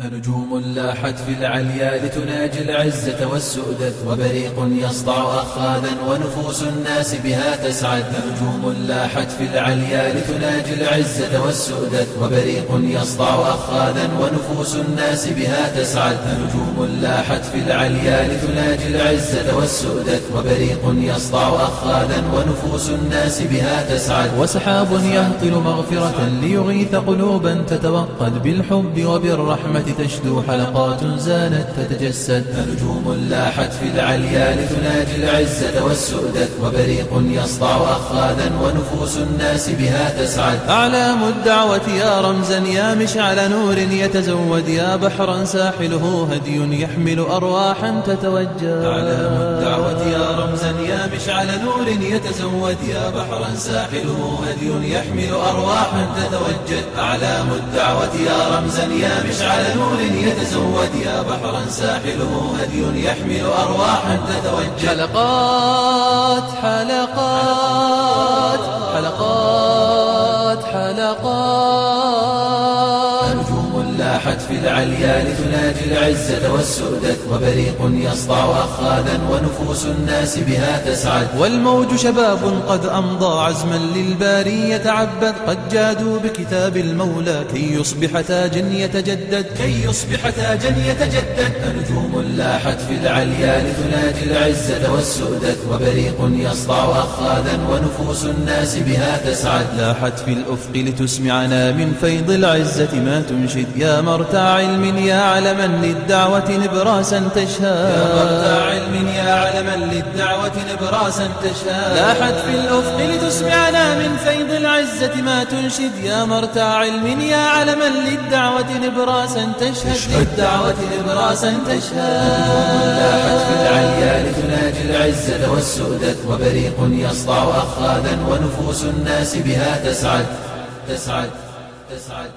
نجوم لاحت في العليا لتناجي العزة والسؤدد وبريق يسطع أخاذا ونفوس الناس بها تسعد. نجوم لاحت في العليا لتناجي العزة والسؤدد وبريق يسطع أخاذا ونفوس الناس بها تسعد. نجوم لاحت في العليا لتناجي العزة والسؤدد وبريق يسطع أخاذا ونفوس الناس بها تسعد. وسحاب يهطل مغفرة ليغيث قلوبا تتوقد بالحب وبالرحمة. تشدو حلقات زانت تتجسد. نجوم لاحت في العليا لتناجي العزة والسؤدد وبريق يسطع أخاذا ونفوس الناس بها تسعد. أعلام الدعوة يا رمزا يا مشعل نور يتزود يا بحرا ساحله هدي يحمل أرواحا تتوجه. أعلام الدعوة يا رمزا مشعل نور يتزود يا بحرا ساحله هدي يحمل أرواحا تتوجد. أعلام الدعوة يا رمزا يا مشعل نور يتزود. يا بحرا ساحله هدي يحمل أرواحا تتوجد. حلقات حلقات حلقات حلقات. لاحت في العليا لتناجي العزة والسؤدد وبريق يسطع أخاذا ونفوس الناس بها تسعد. والموج شباب قد أمضى عزما للباري يتعبد قد جادوا بكتاب المولى كي يصبح تاجا يتجدد. كي يصبح تاجا يتجدد. نجوم لاحت في العليا لتناجي العزة والسؤدد وبريق يسطع أخاذا ونفوس الناس بها تسعد. لاحت في الأفق لتسمعنا من فيض العزة ما تنشد يا مرتع علم يا علما للدعوة نبراسا تشهى. يا مرتع علم يا علما للدعوة نبراسا تشهى. لاحت في الأفق لتسمعنا من فيض العزة ما تنشد. يا مرتع علم يا علما للدعوة نبراسا تشهد للدعوة نبراسا تشهد لاحت في العليا لتناجي العزة والسؤدد وبريق يسطع أخاذا ونفوس الناس بها تسعد. تسعد. تسعد.